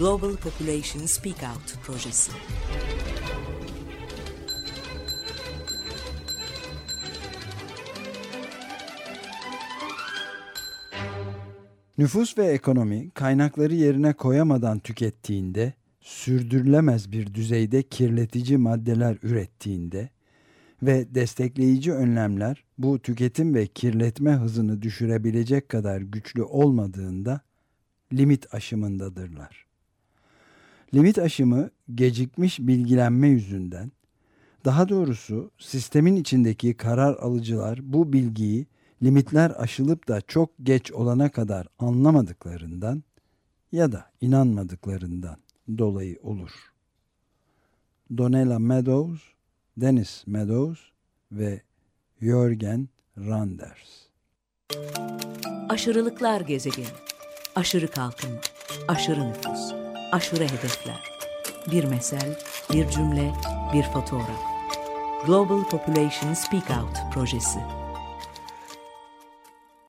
Global Population Speak Out projesi. Nüfus ve ekonomi kaynakları yerine koyamadan tükettiğinde, sürdürülemez bir düzeyde kirletici maddeler ürettiğinde ve destekleyici önlemler bu tüketim ve kirletme hızını düşürebilecek kadar güçlü olmadığında limit aşımındadırlar. Limit aşımı gecikmiş bilgilenme yüzünden, daha doğrusu sistemin içindeki karar alıcılar bu bilgiyi limitler aşılıp da çok geç olana kadar anlamadıklarından ya da inanmadıklarından dolayı olur. Donella Meadows, Dennis Meadows ve Jürgen Randers. Aşırılıklar gezegeni. Aşırı kalkınma, aşırı nüfus, aşırı hedefler. Bir mesel, bir cümle, bir fotoğraf. Global Population Speak Out projesi.